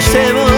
se voy.